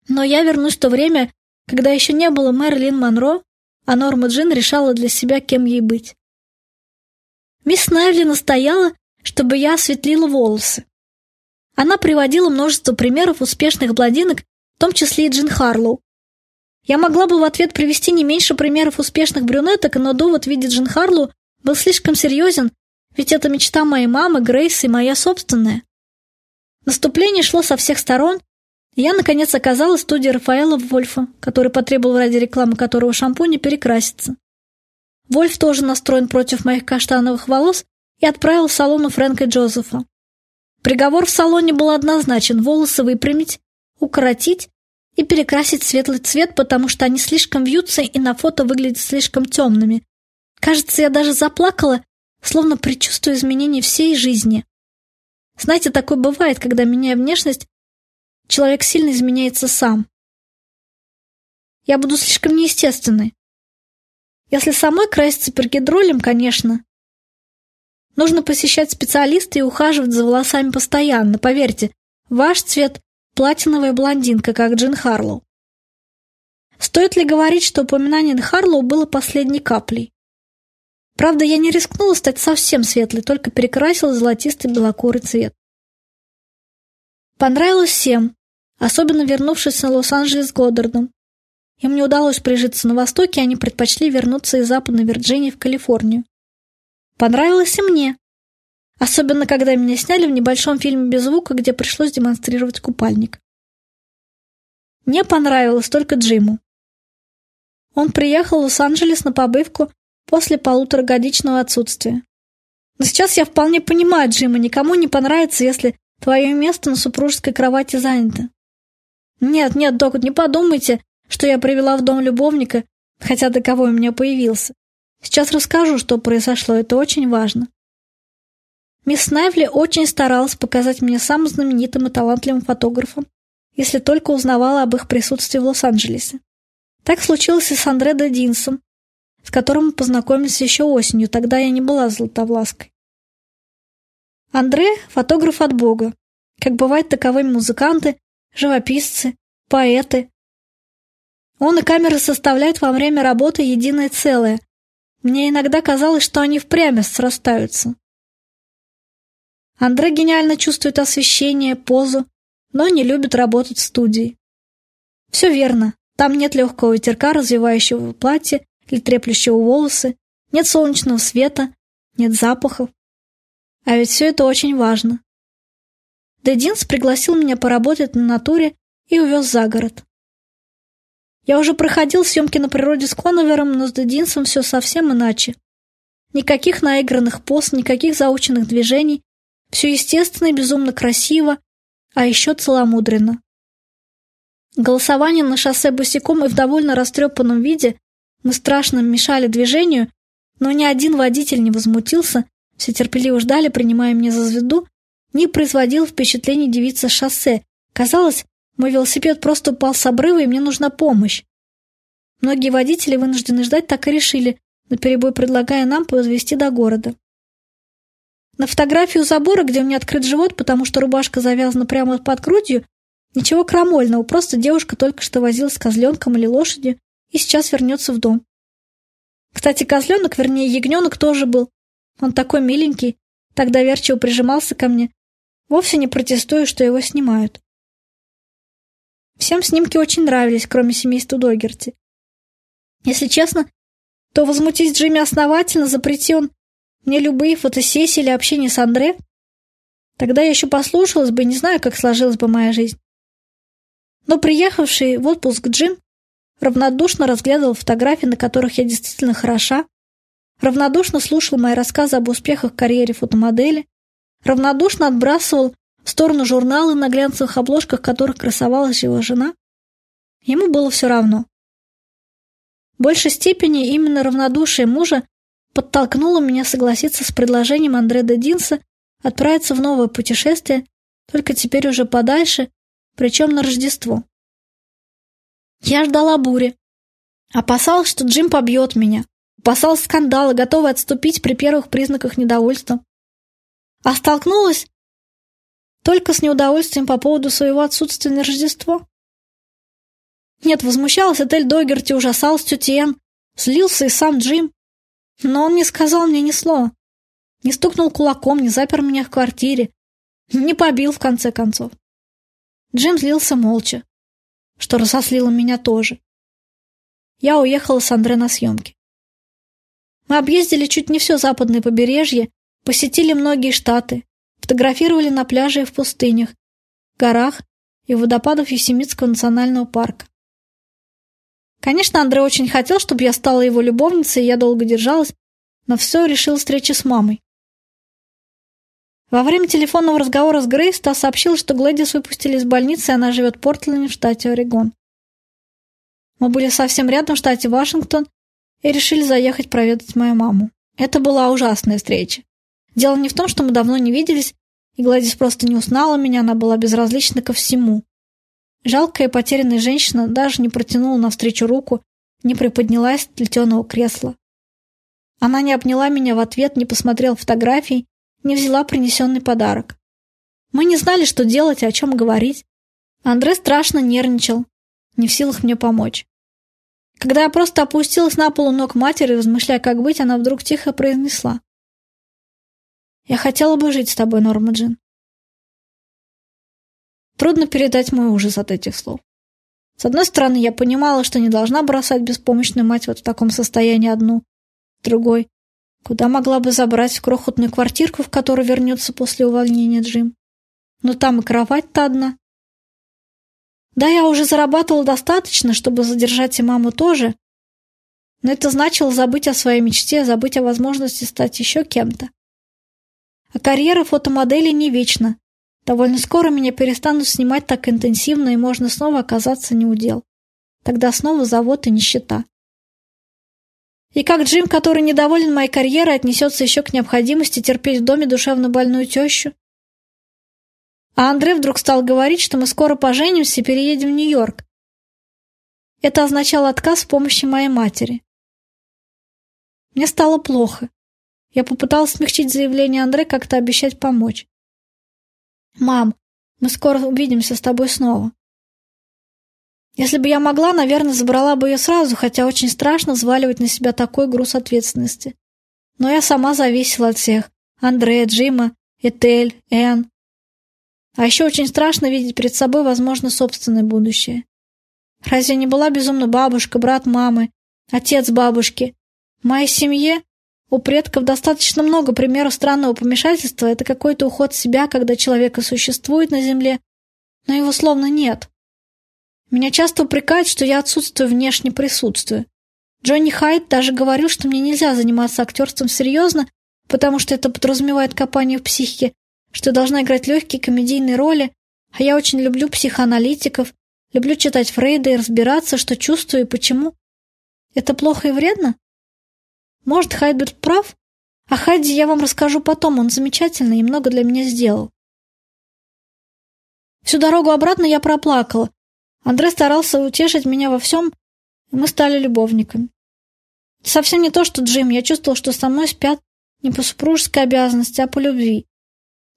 Но я вернусь в то время, когда еще не было Мэрилин Монро, а Норма Джин решала для себя, кем ей быть. Мисс Найвли настояла, чтобы я осветлила волосы. Она приводила множество примеров успешных блондинок, в том числе и Джин Харлоу. Я могла бы в ответ привести не меньше примеров успешных брюнеток, но довод в виде Джин Харлоу был слишком серьезен, ведь это мечта моей мамы, Грейс и моя собственная. Наступление шло со всех сторон, я, наконец, оказалась в студии Рафаэла Вольфа, который потребовал ради рекламы которого шампуня перекраситься. Вольф тоже настроен против моих каштановых волос и отправил в салон у Фрэнка Джозефа. Приговор в салоне был однозначен – волосы выпрямить, укоротить и перекрасить светлый цвет, потому что они слишком вьются и на фото выглядят слишком темными. Кажется, я даже заплакала, словно предчувствую изменения всей жизни. Знаете, такое бывает, когда, меняя внешность, человек сильно изменяется сам. Я буду слишком неестественной. Если самой краситься пергидролем, конечно. Нужно посещать специалиста и ухаживать за волосами постоянно. Поверьте, ваш цвет – платиновая блондинка, как Джин Харлоу. Стоит ли говорить, что упоминание Харлоу было последней каплей? Правда, я не рискнула стать совсем светлой, только перекрасила золотистый белокурый цвет. Понравилось всем, особенно вернувшись на Лос-Анджелес с Годдардом. Им не удалось прижиться на Востоке, они предпочли вернуться из Западной Вирджинии в Калифорнию. Понравилось и мне. Особенно, когда меня сняли в небольшом фильме без звука, где пришлось демонстрировать купальник. Мне понравилось только Джиму. Он приехал в Лос-Анджелес на побывку после полуторагодичного отсутствия. Но сейчас я вполне понимаю Джима, никому не понравится, если твое место на супружеской кровати занято. Нет, нет, док, не подумайте, что я привела в дом любовника, хотя таковой у меня появился. Сейчас расскажу, что произошло, это очень важно. Мисс Найвли очень старалась показать меня самым знаменитым и талантливым фотографом, если только узнавала об их присутствии в Лос-Анджелесе. Так случилось и с Андре де Динсом, с которым мы познакомились еще осенью, тогда я не была златовлаской. Андре — фотограф от Бога, как бывают таковыми музыканты, живописцы, поэты. Он и камера составляют во время работы единое целое. Мне иногда казалось, что они впрямь срастаются. Андре гениально чувствует освещение, позу, но не любит работать в студии. Все верно, там нет легкого ветерка, развивающего платье или треплющего волосы, нет солнечного света, нет запахов. А ведь все это очень важно. Дединс пригласил меня поработать на натуре и увез за город. Я уже проходил съемки на природе с Коновером, но с Дединсом все совсем иначе. Никаких наигранных поз, никаких заученных движений, все естественно и безумно красиво, а еще целомудренно. Голосование на шоссе босиком и в довольно растрепанном виде мы страшно мешали движению, но ни один водитель не возмутился, все терпеливо ждали, принимая меня за звезду, не производил впечатления девица шоссе. Казалось, мой велосипед просто упал с обрыва, и мне нужна помощь. Многие водители вынуждены ждать так и решили, наперебой предлагая нам подвезти до города. На фотографии у забора, где у меня открыт живот, потому что рубашка завязана прямо под грудью, ничего крамольного, просто девушка только что возилась с козленком или лошадью и сейчас вернется в дом. Кстати, козленок, вернее, ягненок тоже был. Он такой миленький, так доверчиво прижимался ко мне. Вовсе не протестую, что его снимают. Всем снимки очень нравились, кроме семейства Догерти. Если честно, то возмутить Джимми основательно, запрети он мне любые фотосессии или общение с Андре, тогда я еще послушалась бы, не знаю, как сложилась бы моя жизнь. Но приехавший в отпуск Джим равнодушно разглядывал фотографии, на которых я действительно хороша, равнодушно слушал мои рассказы об успехах в карьере фотомодели, равнодушно отбрасывал в сторону журналы, на глянцевых обложках которых красовалась его жена. Ему было все равно. В большей степени именно равнодушие мужа подтолкнуло меня согласиться с предложением Андре Динса отправиться в новое путешествие, только теперь уже подальше, причем на Рождество. Я ждала бури. Опасалась, что Джим побьет меня. Опасалась скандала, готовая отступить при первых признаках недовольства. А столкнулась только с неудовольствием по поводу своего отсутствия на Рождество. Нет, возмущалась отель Догерти, ужасался тетя Энн, слился и сам Джим. Но он не сказал мне ни слова. Не стукнул кулаком, не запер меня в квартире. Не побил, в конце концов. Джим злился молча, что разослило меня тоже. Я уехала с Андре на съемки. Мы объездили чуть не все западное побережье, посетили многие штаты, фотографировали на пляже и в пустынях, горах и водопадах Есемитского национального парка. Конечно, Андрей очень хотел, чтобы я стала его любовницей, и я долго держалась, но все решил встречи с мамой. Во время телефонного разговора с Грейс та сообщила, что Глэдис выпустили из больницы, и она живет в Портленде в штате Орегон. Мы были совсем рядом в штате Вашингтон и решили заехать проведать мою маму. Это была ужасная встреча. Дело не в том, что мы давно не виделись, и Гладис просто не узнала меня, она была безразлична ко всему. Жалкая потерянная женщина даже не протянула навстречу руку, не приподнялась с плетеного кресла. Она не обняла меня в ответ, не посмотрела фотографий, не взяла принесенный подарок. Мы не знали, что делать и о чем говорить. Андре страшно нервничал, не в силах мне помочь. Когда я просто опустилась на полу ног матери, размышляя, как быть, она вдруг тихо произнесла. «Я хотела бы жить с тобой, Норма Джин. Трудно передать мой ужас от этих слов. С одной стороны, я понимала, что не должна бросать беспомощную мать вот в таком состоянии одну. Другой, куда могла бы забрать крохотную квартирку, в которую вернется после увольнения Джим? Но там и кровать-то одна. Да, я уже зарабатывала достаточно, чтобы задержать и маму тоже, но это значило забыть о своей мечте, забыть о возможности стать еще кем-то. А карьера фотомодели не вечна, Довольно скоро меня перестанут снимать так интенсивно, и можно снова оказаться неудел. Тогда снова завод и нищета. И как Джим, который недоволен моей карьерой, отнесется еще к необходимости терпеть в доме душевно больную тещу? А Андре вдруг стал говорить, что мы скоро поженимся и переедем в Нью-Йорк. Это означало отказ в помощи моей матери. Мне стало плохо. Я попыталась смягчить заявление Андре, как-то обещать помочь. «Мам, мы скоро увидимся с тобой снова». Если бы я могла, наверное, забрала бы ее сразу, хотя очень страшно взваливать на себя такой груз ответственности. Но я сама зависела от всех. Андрея, Джима, Этель, Энн. А еще очень страшно видеть перед собой, возможно, собственное будущее. Разве не была безумна бабушка, брат мамы, отец бабушки? В моей семье у предков достаточно много примеров странного помешательства. Это какой-то уход в себя, когда человек и существует на земле, но его словно нет. Меня часто упрекают, что я отсутствую внешне присутствую. Джонни Хайт даже говорил, что мне нельзя заниматься актерством серьезно, потому что это подразумевает копание в психике, что должна играть легкие комедийные роли, а я очень люблю психоаналитиков, люблю читать Фрейда и разбираться, что чувствую и почему. Это плохо и вредно? Может, Хайдберт прав? А Хайди я вам расскажу потом, он замечательный и много для меня сделал. Всю дорогу обратно я проплакала. Андрей старался утешить меня во всем, и мы стали любовниками. Совсем не то, что Джим, я чувствовал, что со мной спят не по супружеской обязанности, а по любви.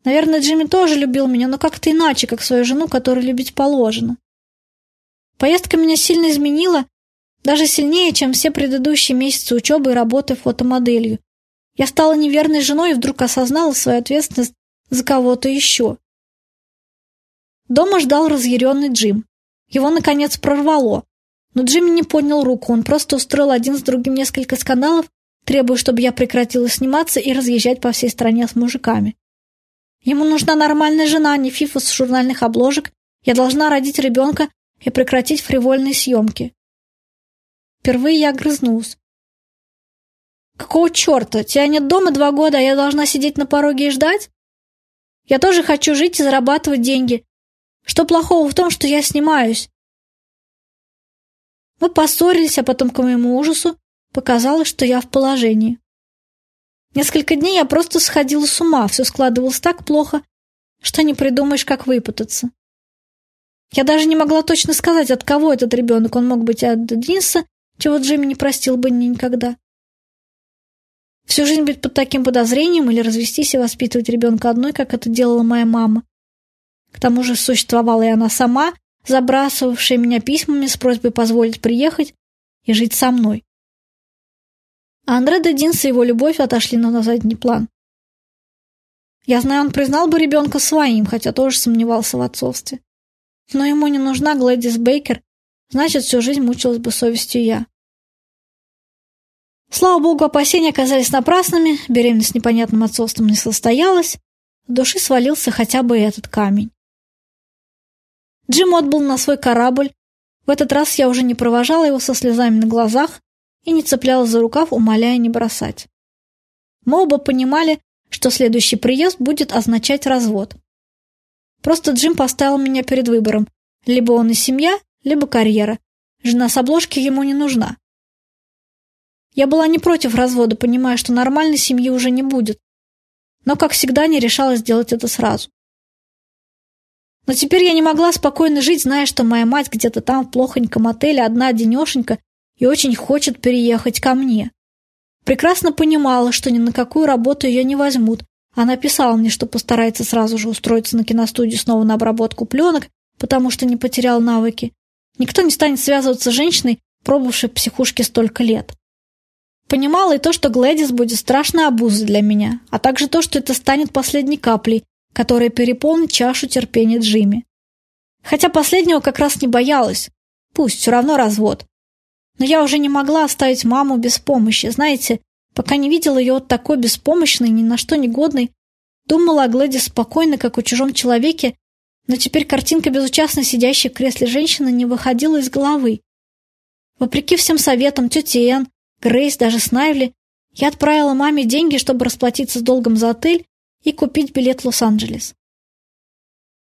Наверное, Джимми тоже любил меня, но как-то иначе, как свою жену, которую любить положено. Поездка меня сильно изменила, даже сильнее, чем все предыдущие месяцы учебы и работы фотомоделью. Я стала неверной женой и вдруг осознала свою ответственность за кого-то еще. Дома ждал разъяренный Джим. Его, наконец, прорвало. Но Джимми не поднял руку, он просто устроил один с другим несколько скандалов, требуя, чтобы я прекратила сниматься и разъезжать по всей стране с мужиками. Ему нужна нормальная жена, а не фифа с журнальных обложек. Я должна родить ребенка и прекратить фривольные съемки. Впервые я огрызнулась. Какого черта? Тебя нет дома два года, а я должна сидеть на пороге и ждать? Я тоже хочу жить и зарабатывать деньги. Что плохого в том, что я снимаюсь? Мы поссорились, а потом, к моему ужасу, показалось, что я в положении. Несколько дней я просто сходила с ума, все складывалось так плохо, что не придумаешь, как выпутаться. Я даже не могла точно сказать, от кого этот ребенок. Он мог быть от Дениса, чего Джимми не простил бы никогда. Всю жизнь быть под таким подозрением или развестись и воспитывать ребенка одной, как это делала моя мама. К тому же существовала и она сама, забрасывавшая меня письмами с просьбой позволить приехать и жить со мной. А Андре де Динс и его любовь отошли на задний план. Я знаю, он признал бы ребенка своим, хотя тоже сомневался в отцовстве. Но ему не нужна Глэдис Бейкер, значит, всю жизнь мучилась бы совестью я. Слава богу, опасения оказались напрасными, беременность непонятным отцовством не состоялась, в души свалился хотя бы этот камень. Джим отбыл на свой корабль. В этот раз я уже не провожала его со слезами на глазах, и не цепляла за рукав, умоляя не бросать. Мы оба понимали, что следующий приезд будет означать развод. Просто Джим поставил меня перед выбором. Либо он и семья, либо карьера. Жена с обложки ему не нужна. Я была не против развода, понимая, что нормальной семьи уже не будет. Но, как всегда, не решалась сделать это сразу. Но теперь я не могла спокойно жить, зная, что моя мать где-то там в плохоньком отеле одна денешенька и очень хочет переехать ко мне. Прекрасно понимала, что ни на какую работу ее не возьмут. Она писала мне, что постарается сразу же устроиться на киностудию снова на обработку пленок, потому что не потерял навыки. Никто не станет связываться с женщиной, пробовавшей психушки столько лет. Понимала и то, что Глэдис будет страшной обузой для меня, а также то, что это станет последней каплей, которая переполнит чашу терпения Джимми. Хотя последнего как раз не боялась. Пусть, все равно развод. Но я уже не могла оставить маму без помощи. Знаете, пока не видела ее вот такой беспомощной, ни на что не годной, думала о Глэдис спокойно, как о чужом человеке, но теперь картинка безучастно сидящей в кресле женщины не выходила из головы. Вопреки всем советам тети Энн, Грейс, даже Снайвли, я отправила маме деньги, чтобы расплатиться с долгом за отель и купить билет в Лос-Анджелес.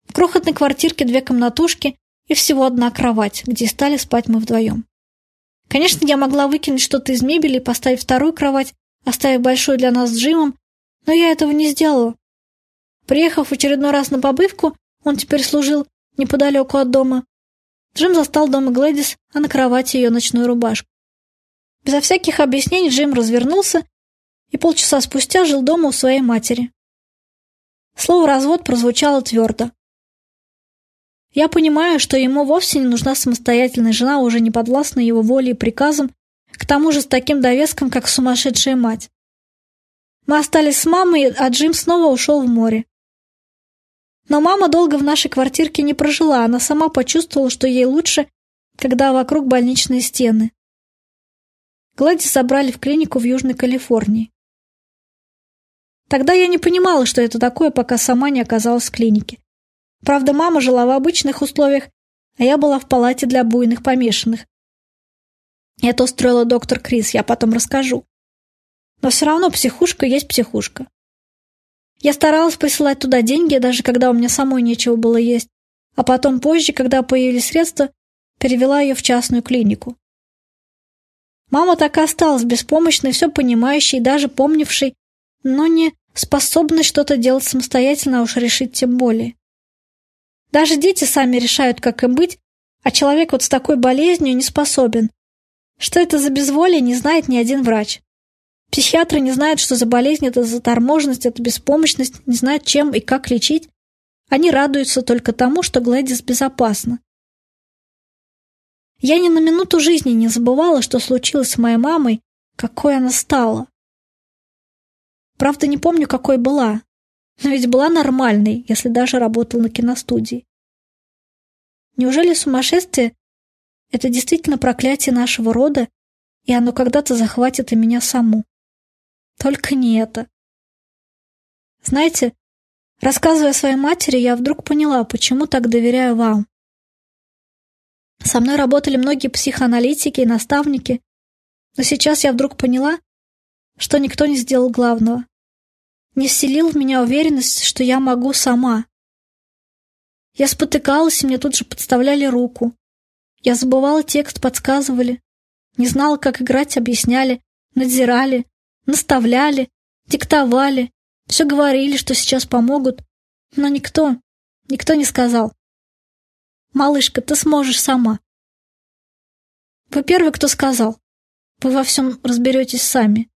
В крохотной квартирке две комнатушки и всего одна кровать, где стали спать мы вдвоем. Конечно, я могла выкинуть что-то из мебели и поставить вторую кровать, оставив большую для нас с Джимом, но я этого не сделала. Приехав в очередной раз на побывку, он теперь служил неподалеку от дома, Джим застал дома Глэдис, а на кровати ее ночную рубашку. Безо всяких объяснений Джим развернулся и полчаса спустя жил дома у своей матери. Слово «развод» прозвучало твердо. Я понимаю, что ему вовсе не нужна самостоятельная жена, уже не подвластная его воле и приказам, к тому же с таким довеском, как сумасшедшая мать. Мы остались с мамой, а Джим снова ушел в море. Но мама долго в нашей квартирке не прожила, она сама почувствовала, что ей лучше, когда вокруг больничные стены. Глади забрали в клинику в Южной Калифорнии. Тогда я не понимала, что это такое, пока сама не оказалась в клинике. Правда, мама жила в обычных условиях, а я была в палате для буйных помешанных. Это устроила доктор Крис, я потом расскажу. Но все равно психушка есть психушка. Я старалась присылать туда деньги, даже когда у меня самой нечего было есть, а потом позже, когда появились средства, перевела ее в частную клинику. Мама так и осталась беспомощной, все понимающей, даже помнившей, но не способной что-то делать самостоятельно, а уж решить тем более. Даже дети сами решают, как им быть, а человек вот с такой болезнью не способен. Что это за безволие, не знает ни один врач. Психиатры не знают, что за болезнь это заторможенность, это беспомощность, не знают, чем и как лечить. Они радуются только тому, что Глэдис безопасна. Я ни на минуту жизни не забывала, что случилось с моей мамой, какой она стала. Правда, не помню, какой была. Но ведь была нормальной, если даже работала на киностудии. Неужели сумасшествие — это действительно проклятие нашего рода, и оно когда-то захватит и меня саму? Только не это. Знаете, рассказывая своей матери, я вдруг поняла, почему так доверяю вам. Со мной работали многие психоаналитики и наставники, но сейчас я вдруг поняла, что никто не сделал главного. Не вселил в меня уверенность, что я могу сама. Я спотыкалась, и мне тут же подставляли руку. Я забывала текст, подсказывали. Не знала, как играть, объясняли, надзирали, наставляли, диктовали, все говорили, что сейчас помогут, но никто, никто не сказал. «Малышка, ты сможешь сама». Вы первый, кто сказал. Вы во всем разберетесь сами.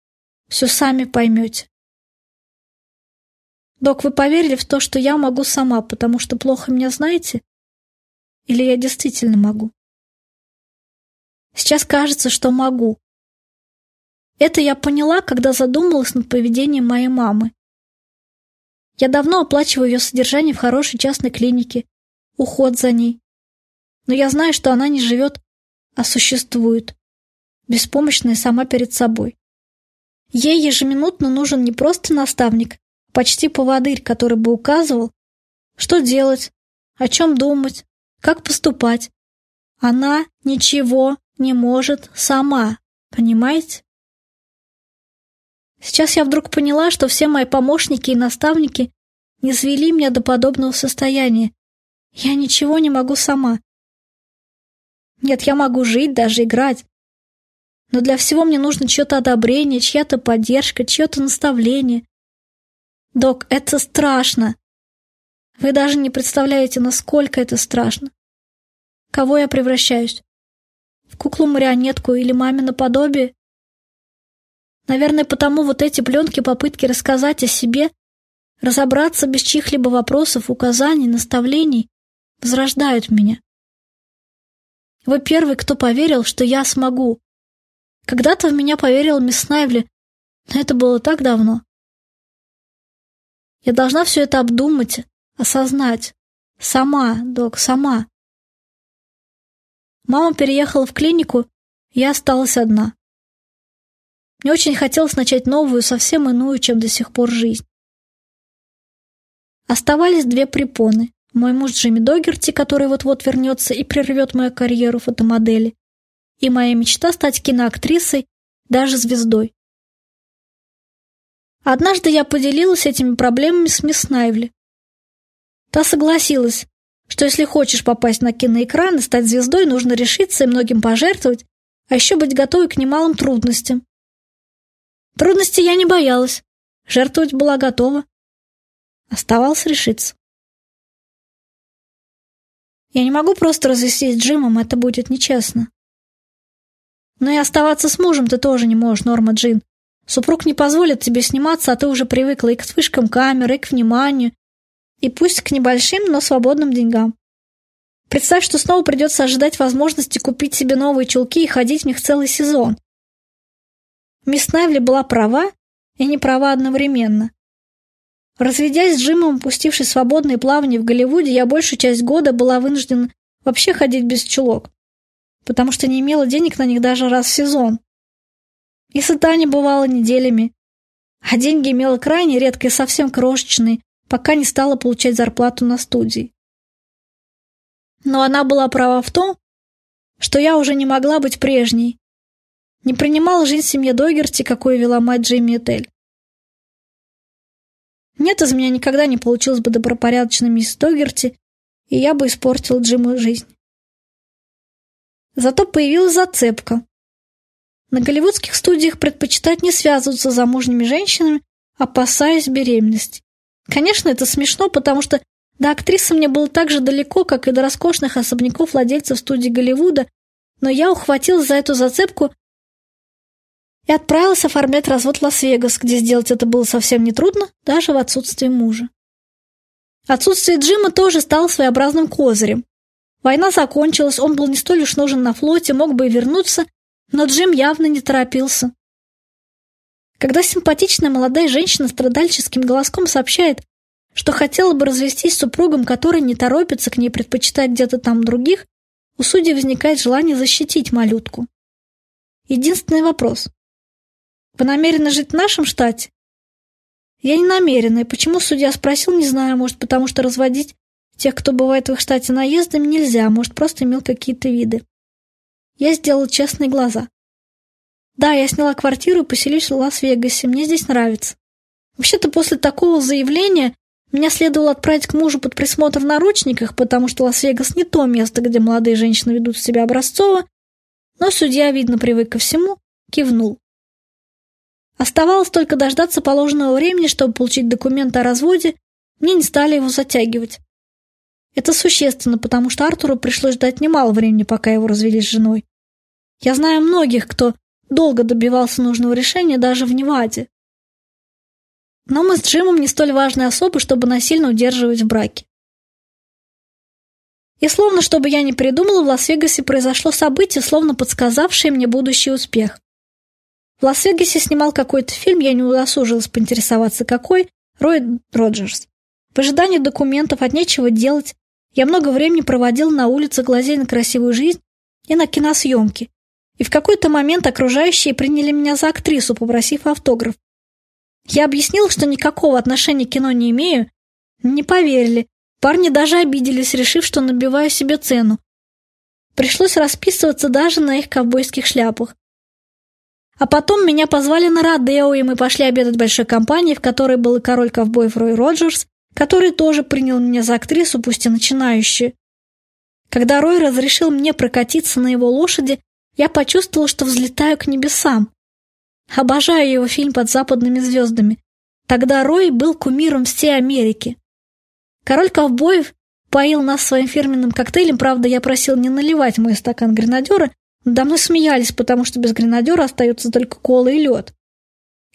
Все сами поймете. Док, вы поверили в то, что я могу сама, потому что плохо меня знаете? Или я действительно могу? Сейчас кажется, что могу, это я поняла, когда задумалась над поведением моей мамы. Я давно оплачиваю ее содержание в хорошей частной клинике, уход за ней. Но я знаю, что она не живет, а существует, беспомощная сама перед собой. Ей ежеминутно нужен не просто наставник, почти поводырь, который бы указывал, что делать, о чем думать, как поступать. Она ничего не может сама, понимаете? Сейчас я вдруг поняла, что все мои помощники и наставники не свели меня до подобного состояния. Я ничего не могу сама. Нет, я могу жить, даже играть. Но для всего мне нужно чье-то одобрение, чья-то поддержка, чье-то наставление. Док, это страшно. Вы даже не представляете, насколько это страшно. Кого я превращаюсь? В куклу-марионетку или мамино подобие? Наверное, потому вот эти пленки попытки рассказать о себе, разобраться без чьих-либо вопросов, указаний, наставлений, возрождают меня. Вы первый, кто поверил, что я смогу. Когда-то в меня поверил мисс Снайвли, но это было так давно. Я должна все это обдумать, осознать. Сама, док, сама. Мама переехала в клинику, я осталась одна. Мне очень хотелось начать новую, совсем иную, чем до сих пор жизнь. Оставались две препоны. Мой муж Джимми Догерти, который вот-вот вернется и прервет мою карьеру фотомодели, и моя мечта стать киноактрисой, даже звездой. Однажды я поделилась этими проблемами с мисс Найвли. Та согласилась, что если хочешь попасть на киноэкран и стать звездой, нужно решиться и многим пожертвовать, а еще быть готовой к немалым трудностям. Трудностей я не боялась, жертвовать была готова. Оставалось решиться. Я не могу просто развестись с Джимом, это будет нечестно. Но и оставаться с мужем ты тоже не можешь, Норма Джин. Супруг не позволит тебе сниматься, а ты уже привыкла и к вспышкам камеры, и к вниманию, и пусть к небольшим, но свободным деньгам. Представь, что снова придется ожидать возможности купить себе новые чулки и ходить в них целый сезон. Мисс Найвли была права и не права одновременно. Разведясь с Джимом, пустившись свободные плавания в Голливуде, я большую часть года была вынуждена вообще ходить без чулок, потому что не имела денег на них даже раз в сезон. И сыта не бывала неделями, а деньги имела крайне редко и совсем крошечные, пока не стала получать зарплату на студии. Но она была права в том, что я уже не могла быть прежней. Не принимала жизнь семье Догерти, какую вела мать Джейми Этель. Нет, из меня никогда не получилось бы добропорядочной мисс Догерти, и я бы испортил Джиму жизнь. Зато появилась зацепка. На голливудских студиях предпочитают не связываться с замужними женщинами, опасаясь беременности. Конечно, это смешно, потому что до актрисы мне было так же далеко, как и до роскошных особняков владельцев студии Голливуда, но я ухватилась за эту зацепку и отправилась оформлять развод в Лас-Вегас, где сделать это было совсем нетрудно, даже в отсутствие мужа. Отсутствие Джима тоже стало своеобразным козырем. Война закончилась, он был не столь уж нужен на флоте, мог бы и вернуться, но Джим явно не торопился. Когда симпатичная молодая женщина страдальческим голоском сообщает, что хотела бы развестись с супругом, который не торопится к ней предпочитать где-то там других, у судей возникает желание защитить малютку. Единственный вопрос. Вы намерены жить в нашем штате? Я не намерена, и почему судья спросил, не знаю, может, потому что разводить тех, кто бывает в их штате наездами, нельзя, может, просто имел какие-то виды. Я сделала честные глаза. Да, я сняла квартиру и поселилась в Лас-Вегасе, мне здесь нравится. Вообще-то после такого заявления меня следовало отправить к мужу под присмотр в наручниках, потому что Лас-Вегас не то место, где молодые женщины ведут себя образцово, но судья, видно, привык ко всему, кивнул. Оставалось только дождаться положенного времени, чтобы получить документ о разводе, мне не стали его затягивать. Это существенно, потому что Артуру пришлось ждать немало времени, пока его развели с женой. Я знаю многих, кто долго добивался нужного решения даже в Неваде. Но мы с Джимом не столь важные особы, чтобы насильно удерживать в браке. И словно, чтобы я не придумала, в Лас-Вегасе произошло событие, словно подсказавшее мне будущий успех. В Лас-Вегасе снимал какой-то фильм, я не удосужилась поинтересоваться, какой, Рой Роджерс. В ожидании документов от нечего делать, я много времени проводил на улице, глазея на красивую жизнь и на киносъемки. И в какой-то момент окружающие приняли меня за актрису, попросив автограф. Я объяснил, что никакого отношения к кино не имею. Не поверили. Парни даже обиделись, решив, что набиваю себе цену. Пришлось расписываться даже на их ковбойских шляпах. А потом меня позвали на Родео, и мы пошли обедать в большой компании, в которой был и король ковбоев Рой Роджерс, который тоже принял меня за актрису, пусть и начинающую. Когда Рой разрешил мне прокатиться на его лошади, я почувствовал, что взлетаю к небесам. Обожаю его фильм «Под западными звездами». Тогда Рой был кумиром всей Америки. Король ковбоев поил нас своим фирменным коктейлем, правда, я просил не наливать мой стакан гренадера, надо мной смеялись, потому что без гренадера остается только кола и лед.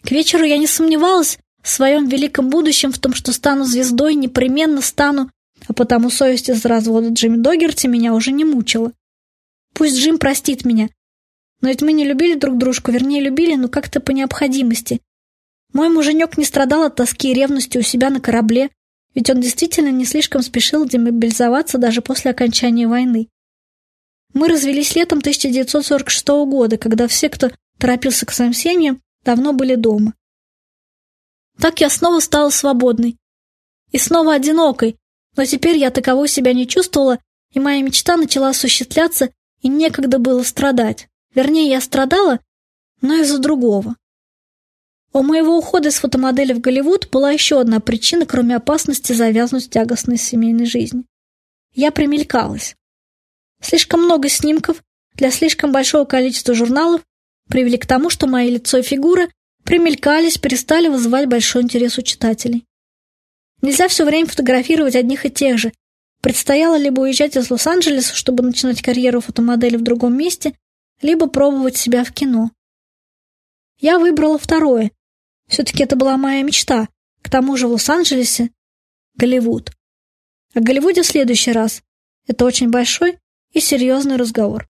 К вечеру я не сомневалась в своем великом будущем, в том, что стану звездой, непременно стану, а потому совесть из развода Джимми Догерти меня уже не мучила. Пусть Джим простит меня. Но ведь мы не любили друг дружку, вернее, любили, но как-то по необходимости. Мой муженек не страдал от тоски и ревности у себя на корабле, ведь он действительно не слишком спешил демобилизоваться даже после окончания войны. Мы развелись летом 1946 года, когда все, кто торопился к своим семьям, давно были дома. Так я снова стала свободной. И снова одинокой, но теперь я таковой себя не чувствовала, и моя мечта начала осуществляться, и некогда было страдать. Вернее, я страдала, но из-за другого. У моего ухода из фотомодели в Голливуд была еще одна причина, кроме опасности завязнуть в тягостной семейной жизни. Я примелькалась. Слишком много снимков для слишком большого количества журналов привели к тому, что мои лицо и фигура примелькались, перестали вызывать большой интерес у читателей. Нельзя все время фотографировать одних и тех же. Предстояло либо уезжать из Лос-Анджелеса, чтобы начинать карьеру фотомодели в другом месте, либо пробовать себя в кино. Я выбрала второе, все-таки это была моя мечта. К тому же в Лос-Анджелесе Голливуд. О Голливуде в следующий раз. Это очень большой и серьезный разговор.